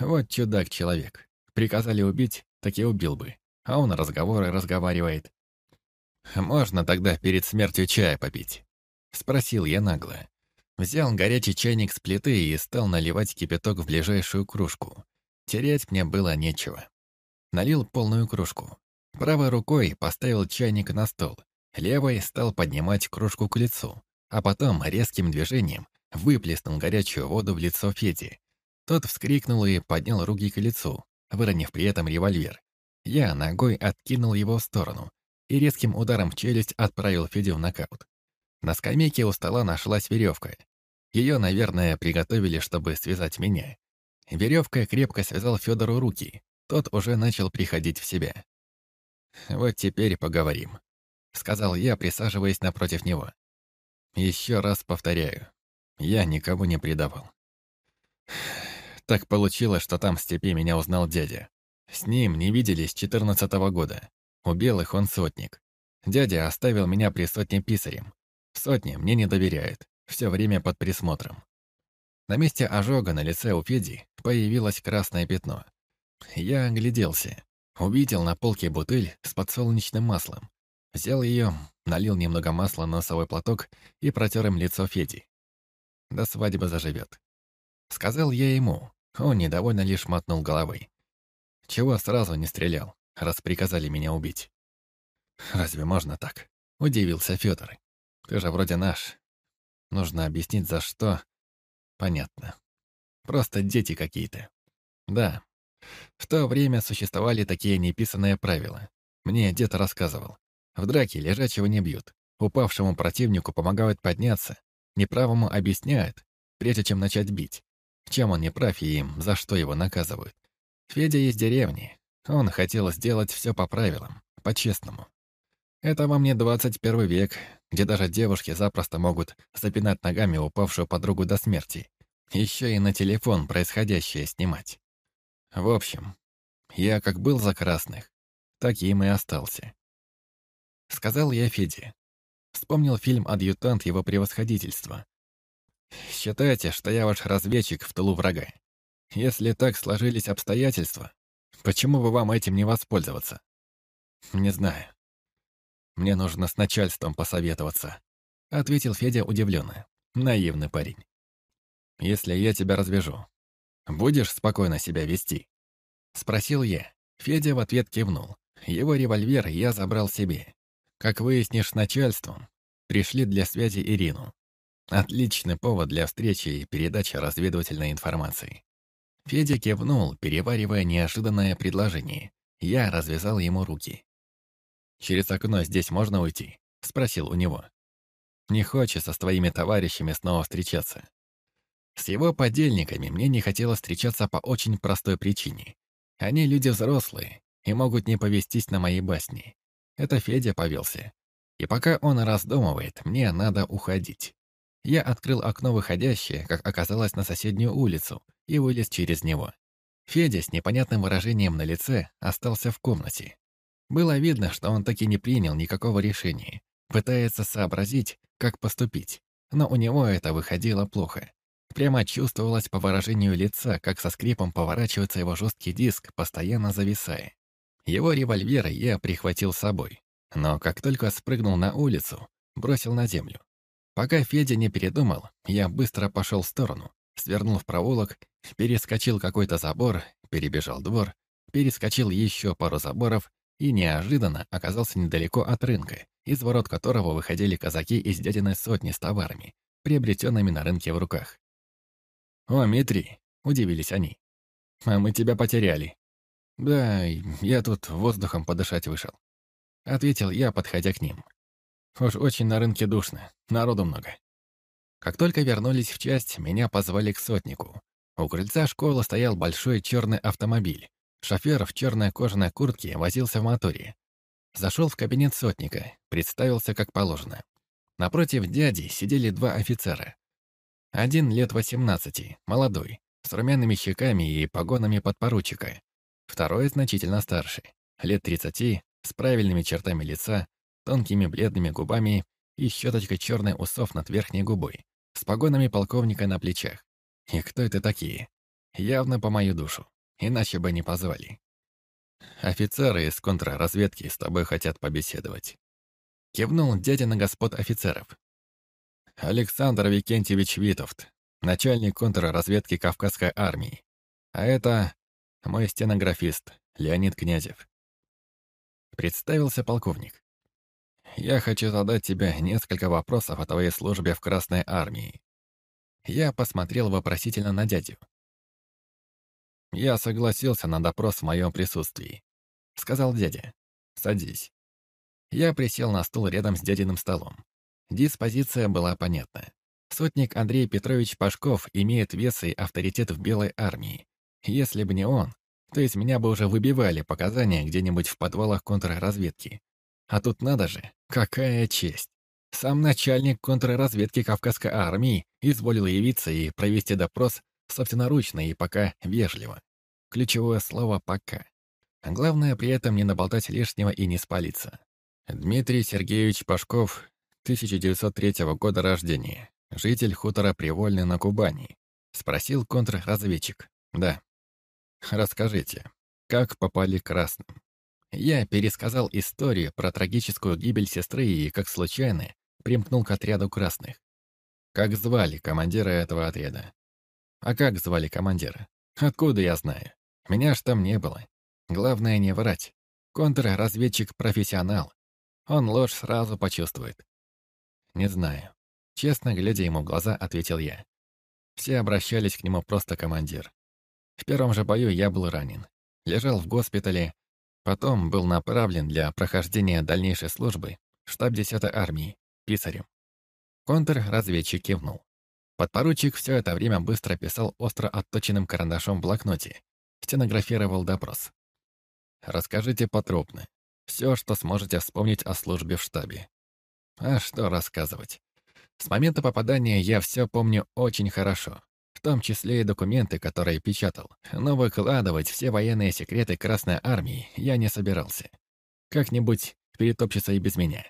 Вот чудак-человек. Приказали убить, так и убил бы. А он разговоры разговаривает. «Можно тогда перед смертью чая попить?» — спросил я нагло. Взял горячий чайник с плиты и стал наливать кипяток в ближайшую кружку. Терять мне было нечего. Налил полную кружку. Правой рукой поставил чайник на стол. Левой стал поднимать кружку к лицу. А потом резким движением выплеснул горячую воду в лицо Феди. Тот вскрикнул и поднял руки к лицу, выронив при этом револьвер. Я ногой откинул его в сторону и резким ударом в челюсть отправил Федю в нокаут. На скамейке у стола нашлась веревка. Ее, наверное, приготовили, чтобы связать меня. Веревкой крепко связал Федору руки. Тот уже начал приходить в себя. «Вот теперь поговорим», — сказал я, присаживаясь напротив него. «Еще раз повторяю, я никого не предавал. Так получилось, что там в степи меня узнал дядя. С ним не виделись с четырнадцатого года. У белых он сотник. Дядя оставил меня при сотне писарем. Сотни мне не доверяет, все время под присмотром. На месте ожога на лице у Феди появилось красное пятно. Я огляделся. Увидел на полке бутыль с подсолнечным маслом. Взял ее, налил немного масла на носовой платок и протер им лицо Феди. До свадьбы заживет. Сказал я ему. Он недовольно лишь мотнул головой. Чего сразу не стрелял, раз приказали меня убить? Разве можно так? Удивился Федор. Ты же вроде наш. Нужно объяснить, за что. Понятно. Просто дети какие-то. Да. В то время существовали такие неписанные правила. Мне дед рассказывал. В драке лежачего не бьют. Упавшему противнику помогают подняться. Неправому объясняют, прежде чем начать бить. Чем он не прав и за что его наказывают. Федя из деревни. Он хотел сделать все по правилам, по-честному. Это во мне 21 век, где даже девушки запросто могут запинать ногами упавшую подругу до смерти. Еще и на телефон происходящее снимать. В общем, я как был за красных, так им и остался. Сказал я Феде. Вспомнил фильм «Адъютант его превосходительства». Считайте, что я ваш разведчик в тылу врага. Если так сложились обстоятельства, почему бы вам этим не воспользоваться? Не знаю. Мне нужно с начальством посоветоваться», — ответил Федя удивленно. Наивный парень. «Если я тебя развяжу, будешь спокойно себя вести?» Спросил я. Федя в ответ кивнул. Его револьвер я забрал себе. Как выяснишь с начальством, пришли для связи Ирину. Отличный повод для встречи и передачи разведывательной информации. Федя кивнул, переваривая неожиданное предложение. Я развязал ему руки. «Через окно здесь можно уйти?» — спросил у него. «Не хочется с твоими товарищами снова встречаться». С его подельниками мне не хотелось встречаться по очень простой причине. Они люди взрослые и могут не повестись на мои басни. Это Федя повелся. И пока он раздумывает, мне надо уходить. Я открыл окно выходящее, как оказалось, на соседнюю улицу, и вылез через него. Федя с непонятным выражением на лице остался в комнате. Было видно, что он таки не принял никакого решения. Пытается сообразить, как поступить. Но у него это выходило плохо. Прямо чувствовалось по выражению лица, как со скрипом поворачивается его жесткий диск, постоянно зависая. Его револьвер я прихватил с собой. но как только спрыгнул на улицу, бросил на землю. Пока Федя не передумал, я быстро пошел в сторону, свернул в проволок, перескочил какой-то забор, перебежал двор, перескочил еще пару заборов и неожиданно оказался недалеко от рынка, из ворот которого выходили казаки из дядиной сотни с товарами, приобретенными на рынке в руках. «О, Митрий!» — удивились они. «А мы тебя потеряли». «Да, я тут воздухом подышать вышел», — ответил я, подходя к ним. «Уж очень на рынке душно, народу много». Как только вернулись в часть, меня позвали к сотнику. У крыльца школы стоял большой черный автомобиль. Шофер в черной кожаной куртке возился в моторе. Зашел в кабинет сотника, представился как положено. Напротив дяди сидели два офицера. Один лет 18, молодой, с румяными щеками и погонами подпоручика. Второй значительно старше, лет 30, с правильными чертами лица, тонкими бледными губами и щеточкой черной усов над верхней губой, с погонами полковника на плечах. И кто это такие? Явно по мою душу, иначе бы не позвали. Офицеры из контрразведки с тобой хотят побеседовать. Кивнул дядя на господ офицеров. Александр Викентьевич Витовт, начальник контрразведки Кавказской армии. А это мой стенографист Леонид Князев. Представился полковник. Я хочу задать тебе несколько вопросов о твоей службе в Красной армии. Я посмотрел вопросительно на дядю. «Я согласился на допрос в моем присутствии», — сказал дядя. «Садись». Я присел на стул рядом с дядиным столом. Диспозиция была понятна. Сотник Андрей Петрович Пашков имеет вес и авторитет в Белой армии. Если бы не он, то из меня бы уже выбивали показания где-нибудь в подвалах контрразведки. А тут надо же, какая честь. Сам начальник контрразведки Кавказской армии изволил явиться и провести допрос собственноручно и пока вежливо. Ключевое слово «пока». Главное при этом не наболтать лишнего и не спалиться. Дмитрий Сергеевич Пашков, 1903 года рождения, житель хутора Привольный на Кубани. Спросил контрразведчик. Да. Расскажите, как попали красным? Я пересказал историю про трагическую гибель сестры и, как случайно, примкнул к отряду красных. Как звали командира этого отряда? А как звали командира? Откуда я знаю? Меня ж там не было. Главное не врать. Контрразведчик-профессионал. Он ложь сразу почувствует. Не знаю. Честно, глядя ему в глаза, ответил я. Все обращались к нему просто командир. В первом же бою я был ранен. Лежал в госпитале, потом был направлен для прохождения дальнейшей службы в штаб 10-й армии, писарем. Контр-разведчик кивнул. Подпоручик все это время быстро писал остро отточенным карандашом в блокноте. Стенографировал допрос. «Расскажите подробно. Все, что сможете вспомнить о службе в штабе. А что рассказывать? С момента попадания я все помню очень хорошо. В том числе и документы, которые печатал. Но выкладывать все военные секреты Красной Армии я не собирался. Как-нибудь перетопчется и без меня.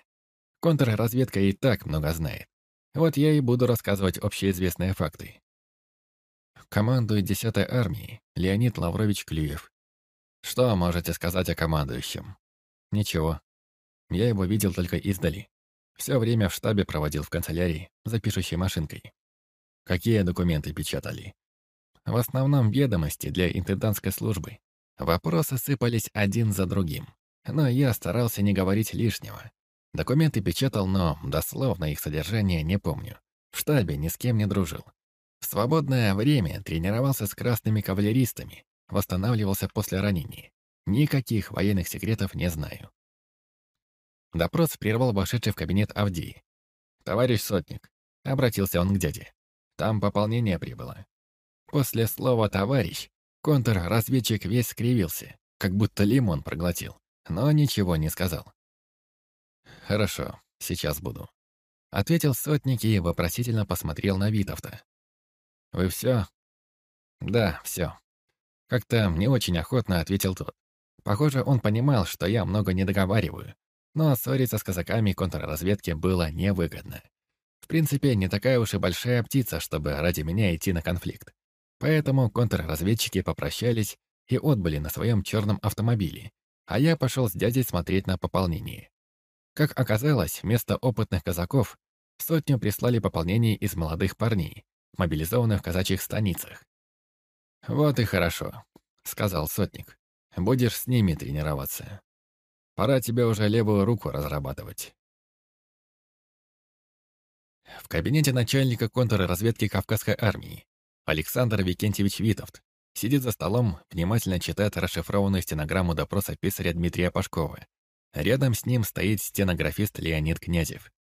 Контрразведка и так много знает. Вот я и буду рассказывать общеизвестные факты. Командует 10-й армией Леонид Лаврович Клюев. Что можете сказать о командующем? Ничего. Я его видел только издали. Все время в штабе проводил в канцелярии, за пишущей машинкой. Какие документы печатали? В основном ведомости для интендантской службы. Вопросы сыпались один за другим. Но я старался не говорить лишнего. Документы печатал, но дословно их содержание не помню. В штабе ни с кем не дружил. В свободное время тренировался с красными кавалеристами, восстанавливался после ранений. Никаких военных секретов не знаю. Допрос прервал вошедший в кабинет Авдий. «Товарищ Сотник», — обратился он к дяде. «Там пополнение прибыло». После слова «товарищ» контрразведчик весь скривился, как будто лимон проглотил, но ничего не сказал. «Хорошо, сейчас буду», — ответил сотник и вопросительно посмотрел на Витовта. «Вы все?» «Да, все». Как-то не очень охотно ответил тот. Похоже, он понимал, что я много не договариваю, но ссориться с казаками контрразведки было невыгодно. В принципе, не такая уж и большая птица, чтобы ради меня идти на конфликт. Поэтому контрразведчики попрощались и отбыли на своем черном автомобиле, а я пошел с дядей смотреть на пополнение. Как оказалось, вместо опытных казаков сотню прислали пополнение из молодых парней, мобилизованных в казачьих станицах. «Вот и хорошо», — сказал сотник. «Будешь с ними тренироваться. Пора тебе уже левую руку разрабатывать». В кабинете начальника контрразведки Кавказской армии Александр Викентьевич Витовт сидит за столом, внимательно читает расшифрованную стенограмму допроса писаря Дмитрия Пашкова. Рядом с ним стоит стенографист Леонид Князев.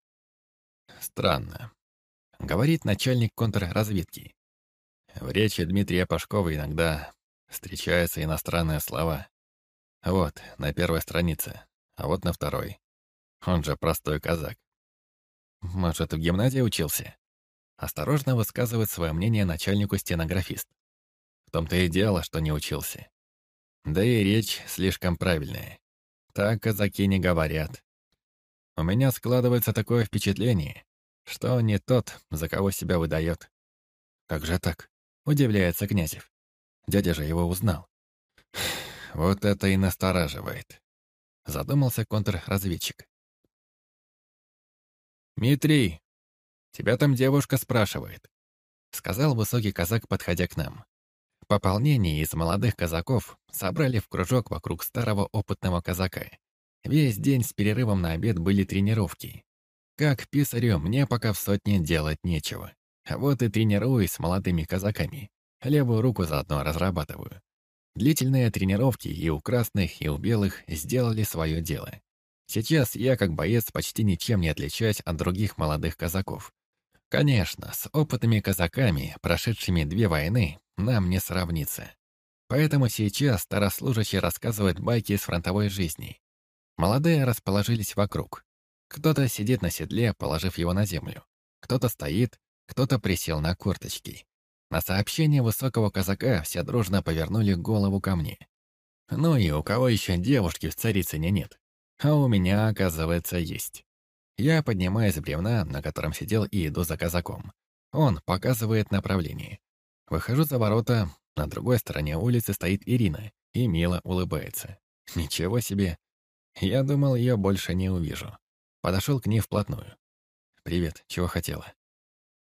«Странно», — говорит начальник контрразведки. В речи Дмитрия Пашкова иногда встречаются иностранные слова. Вот, на первой странице, а вот на второй. Он же простой казак. Может, в гимназии учился? Осторожно высказывает свое мнение начальнику стенографист. В том-то и дело, что не учился. Да и речь слишком правильная. Так казаки не говорят. У меня складывается такое впечатление, что он не тот, за кого себя выдает. Как же так? Удивляется Князев. Дядя же его узнал. Вот это и настораживает. Задумался контрразведчик. «Митрий, тебя там девушка спрашивает», — сказал высокий казак, подходя к нам. Пополнение из молодых казаков собрали в кружок вокруг старого опытного казака. Весь день с перерывом на обед были тренировки. Как писарю, мне пока в сотне делать нечего. Вот и тренируюсь с молодыми казаками. Левую руку заодно разрабатываю. Длительные тренировки и у красных, и у белых сделали свое дело. Сейчас я, как боец, почти ничем не отличаюсь от других молодых казаков. Конечно, с опытными казаками, прошедшими две войны, нам не сравнится. Поэтому сейчас старослужащий рассказывает байки из фронтовой жизни. Молодые расположились вокруг. Кто-то сидит на седле, положив его на землю. Кто-то стоит, кто-то присел на корточки. На сообщение высокого казака все дружно повернули голову ко мне. Ну и у кого еще девушки в Царицыне нет? А у меня, оказывается, есть. Я поднимаюсь с бревна, на котором сидел, и иду за казаком. Он показывает направление. Выхожу за ворота, на другой стороне улицы стоит Ирина и мило улыбается. Ничего себе. Я думал, ее больше не увижу. Подошел к ней вплотную. «Привет, чего хотела?»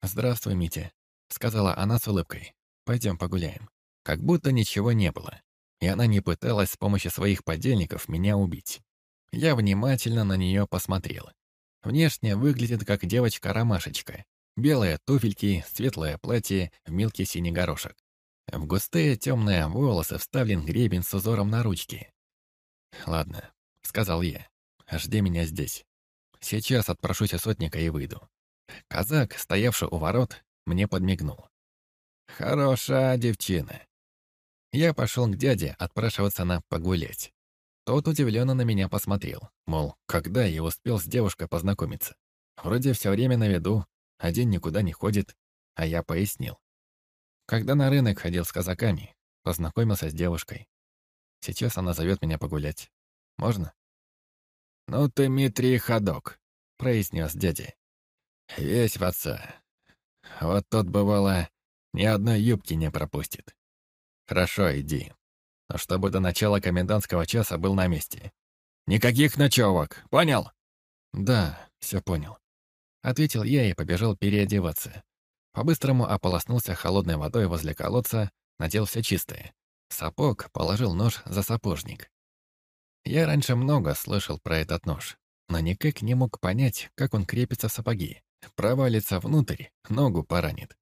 «Здравствуй, Митя», — сказала она с улыбкой. «Пойдем погуляем». Как будто ничего не было. И она не пыталась с помощью своих подельников меня убить. Я внимательно на нее посмотрел. Внешне выглядит как девочка-ромашечка. Белые туфельки, светлое платье, в мелкий синий горошек. В густые темные волосы вставлен гребень с узором на ручке. «Ладно», — сказал я, — «жди меня здесь. Сейчас отпрошусь у сотника и выйду. Казак, стоявший у ворот, мне подмигнул. «Хорошая девчина». Я пошел к дяде отпрашиваться на погулять. Тот удивленно на меня посмотрел, мол, когда я успел с девушкой познакомиться. Вроде все время на виду, один никуда не ходит, а я пояснил. Когда на рынок ходил с казаками, познакомился с девушкой. Сейчас она зовет меня погулять. Можно? «Ну ты, Митрий, ходок», — произнес дядя. Весь в отца. Вот тот, бывало, ни одной юбки не пропустит. Хорошо, иди. Но чтобы до начала комендантского часа был на месте. Никаких ночевок, понял? Да, все понял. Ответил я и побежал переодеваться. По-быстрому ополоснулся холодной водой возле колодца, надел все чистое. Сапог положил нож за сапожник. Я раньше много слышал про этот нож, но никак не мог понять, как он крепится в сапоги. Провалится внутрь, ногу поранит.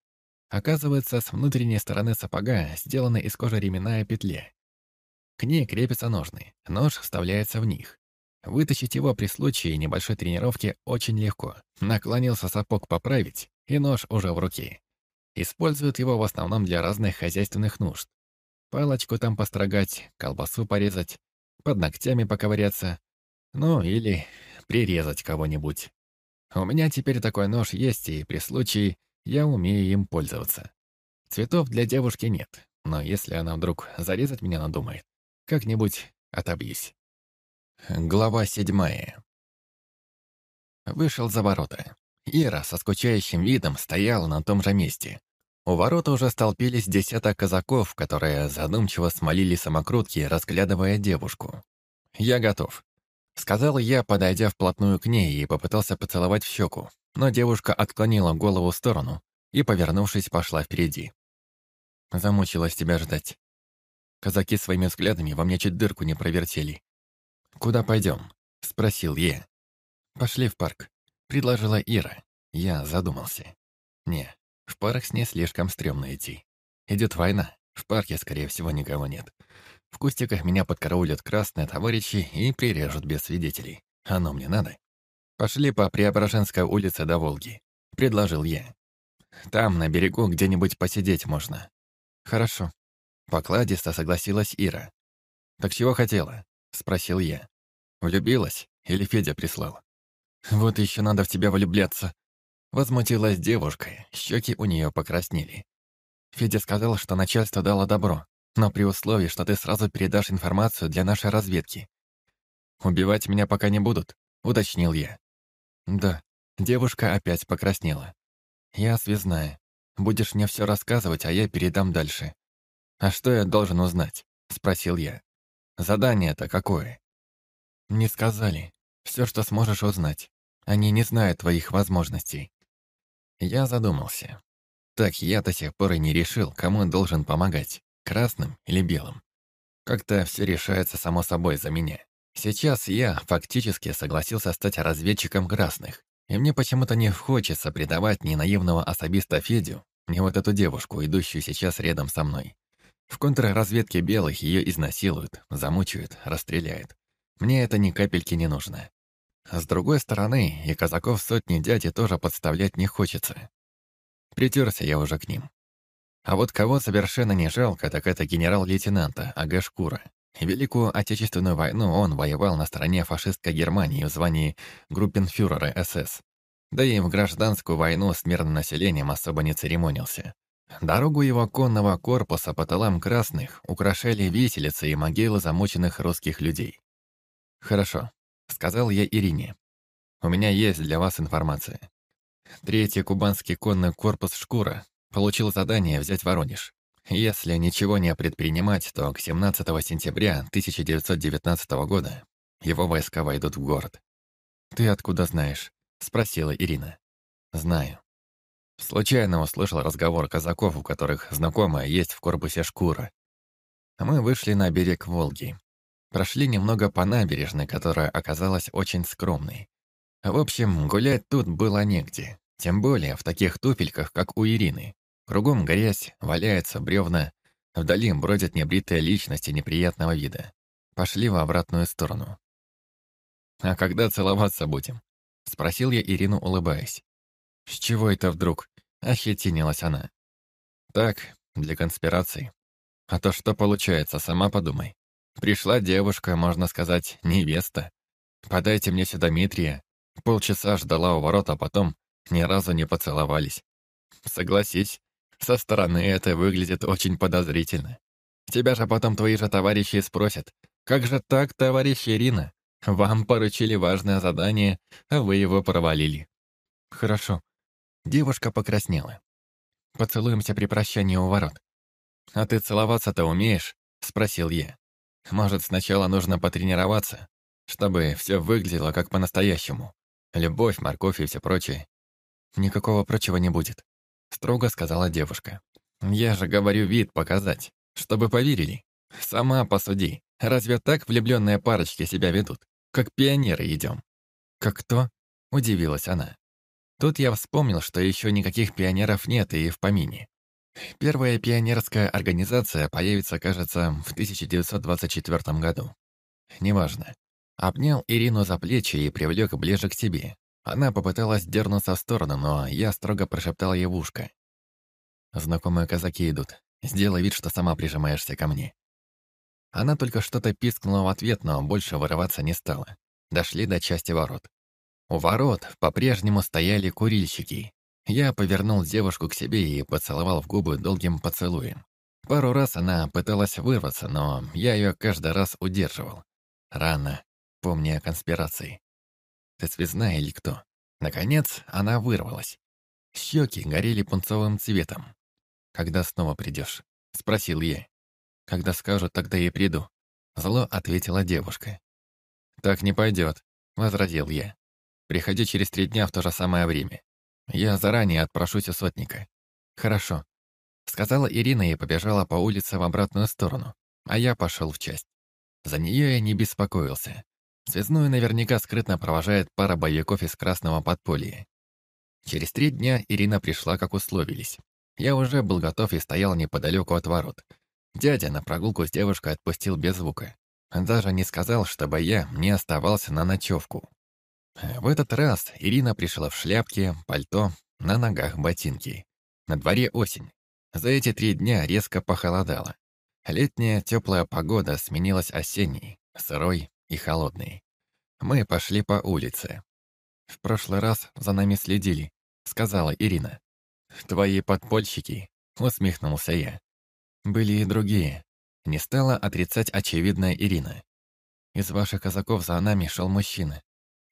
Оказывается, с внутренней стороны сапога сделана из кожи ременная петля. К ней крепятся ножны, нож вставляется в них. Вытащить его при случае небольшой тренировки очень легко. Наклонился сапог поправить, и нож уже в руке. Используют его в основном для разных хозяйственных нужд. Палочку там построгать, колбасу порезать, под ногтями поковыряться, ну или прирезать кого-нибудь. У меня теперь такой нож есть, и при случае я умею им пользоваться. Цветов для девушки нет, но если она вдруг зарезать меня надумает, как-нибудь отобьюсь. Глава седьмая. Вышел за ворота. Ира со скучающим видом стояла на том же месте. У ворот уже столпились десяток казаков, которые задумчиво смолили самокрутки, разглядывая девушку. «Я готов», Сказал я, подойдя вплотную к ней и попытался поцеловать в щеку, но девушка отклонила голову в сторону и, повернувшись, пошла впереди. Замучилась тебя ждать. Казаки своими взглядами во мне чуть дырку не провертели. «Куда пойдем?» — спросил я. «Пошли в парк», — предложила Ира. Я задумался. «Не, в парк с ней слишком стрёмно идти. Идет война, в парке, скорее всего, никого нет. В кустиках меня подкараулят красные товарищи и прирежут без свидетелей. Оно мне надо. Пошли по Преображенской улице до Волги», — предложил я. «Там, на берегу, где-нибудь посидеть можно». «Хорошо», — покладисто согласилась Ира. «Так чего хотела?» — спросил я. «Влюбилась или Федя прислал?» «Вот еще надо в тебя влюбляться», — возмутилась девушка, щеки у нее покраснели. Федя сказал, что начальство дало добро, но при условии, что ты сразу передашь информацию для нашей разведки. «Убивать меня пока не будут», — уточнил я. «Да». Девушка опять покраснела. «Я связная. Будешь мне все рассказывать, а я передам дальше». «А что я должен узнать?» — спросил я. «Задание-то какое?» «Не сказали. Все, что сможешь узнать. Они не знают твоих возможностей». Я задумался. Так я до сих пор и не решил, кому должен помогать, красным или белым. Как-то все решается само собой за меня. Сейчас я фактически согласился стать разведчиком красных, и мне почему-то не хочется предавать ни наивного особиста Федю, ни вот эту девушку, идущую сейчас рядом со мной. В контрразведке белых ее изнасилуют, замучают, расстреляют. Мне это ни капельки не нужно. С другой стороны, и казаков сотни дяди тоже подставлять не хочется. Притерся я уже к ним. А вот кого совершенно не жалко, так это генерал-лейтенанта А.Г. Шкура. Великую Отечественную войну он воевал на стороне фашистской Германии в звании группенфюрера СС. Да и в гражданскую войну с мирным населением особо не церемонился. Дорогу его конного корпуса по тылам красных украшали виселицы и могилы замученных русских людей. «Хорошо», — сказал я Ирине. «У меня есть для вас информация. Третий кубанский конный корпус «Шкура» получил задание взять Воронеж. Если ничего не предпринимать, то к 17 сентября 1919 года его войска войдут в город. «Ты откуда знаешь?» — спросила Ирина. «Знаю. Случайно услышал разговор казаков, у которых знакомая есть в корпусе шкура. Мы вышли на берег Волги. Прошли немного по набережной, которая оказалась очень скромной. В общем, гулять тут было негде. Тем более в таких туфельках, как у Ирины. Кругом грязь, валяется бревна. Вдали бродят небритые личности неприятного вида. Пошли в обратную сторону. «А когда целоваться будем?» — спросил я Ирину, улыбаясь. «С чего это вдруг?» — ощетинилась она. «Так, для конспирации. А то что получается, сама подумай. Пришла девушка, можно сказать, невеста. Подайте мне сюда Митрия. Полчаса ждала у ворот, а потом ни разу не поцеловались. Согласись, со стороны это выглядит очень подозрительно. Тебя же потом твои же товарищи спросят, «Как же так, товарищ Ирина? Вам поручили важное задание, а вы его провалили». «Хорошо». Девушка покраснела. «Поцелуемся при прощании у ворот». «А ты целоваться-то умеешь?» — спросил я. «Может, сначала нужно потренироваться, чтобы все выглядело как по-настоящему. Любовь, морковь и все прочее. «Никакого прочего не будет», — строго сказала девушка. «Я же говорю вид показать, чтобы поверили. Сама посуди, разве так влюбленные парочки себя ведут? Как пионеры идем?» «Как кто?» — удивилась она. Тут я вспомнил, что еще никаких пионеров нет и в помине. Первая пионерская организация появится, кажется, в 1924 году. Неважно. Обнял Ирину за плечи и привлек ближе к себе, она попыталась дернуться в сторону, но я строго прошептал ей в ушко. «Знакомые казаки идут. Сделай вид, что сама прижимаешься ко мне». Она только что-то пискнула в ответ, но больше вырываться не стала. Дошли до части ворот. У ворот по-прежнему стояли курильщики. Я повернул девушку к себе и поцеловал в губы долгим поцелуем. Пару раз она пыталась вырваться, но я ее каждый раз удерживал. Рано, помня о конспирации. Ты связная или кто? Наконец, она вырвалась. Щеки горели пунцовым цветом. «Когда снова придешь?» — спросил я. «Когда скажут, тогда и приду», — зло ответила девушка. «Так не пойдет», — возразил я. «Приходи через три дня в то же самое время. Я заранее отпрошусь у сотника». «Хорошо», — сказала Ирина и побежала по улице в обратную сторону, а я пошел в часть. За нее я не беспокоился. Связную наверняка скрытно провожает пара боевиков из Красного подполья. Через три дня Ирина пришла, как условились. Я уже был готов и стоял неподалеку от ворот. Дядя на прогулку с девушкой отпустил без звука. Даже не сказал, чтобы я не оставался на ночевку. В этот раз Ирина пришла в шляпке, пальто, на ногах ботинки. На дворе осень. За эти три дня резко похолодало. Летняя теплая погода сменилась осенней, сырой и холодной. Мы пошли по улице. «В прошлый раз за нами следили», — сказала Ирина. «Твои подпольщики», — усмехнулся я. «Были и другие». Не стала отрицать очевидная Ирина. «Из ваших казаков за нами шел мужчина.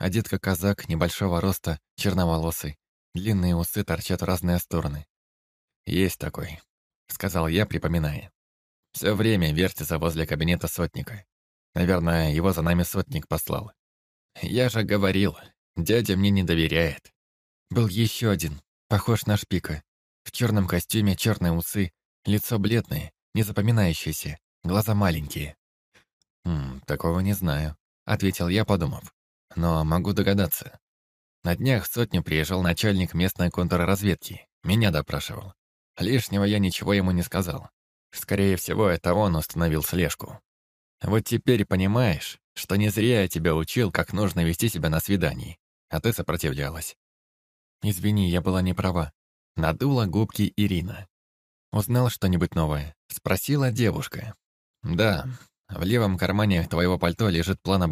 Одет как казак, небольшого роста, черноволосый. Длинные усы торчат в разные стороны. «Есть такой», — сказал я, припоминая. Все время вертится возле кабинета сотника. Наверное, его за нами сотник послал. Я же говорил, дядя мне не доверяет. Был еще один, похож на шпика. В черном костюме, черные усы, лицо бледное, незапоминающееся, глаза маленькие. «Хм, такого не знаю», — ответил я, подумав. «Но могу догадаться. На днях в сотню приезжал начальник местной контрразведки. Меня допрашивал. Лишнего я ничего ему не сказал. Скорее всего, это он установил слежку. Вот теперь понимаешь, что не зря я тебя учил, как нужно вести себя на свидании, а ты сопротивлялась. Извини, я была не права. Надула губки Ирина. Узнал что-нибудь новое? Спросила девушка. Да, в левом кармане твоего пальто лежит план обороны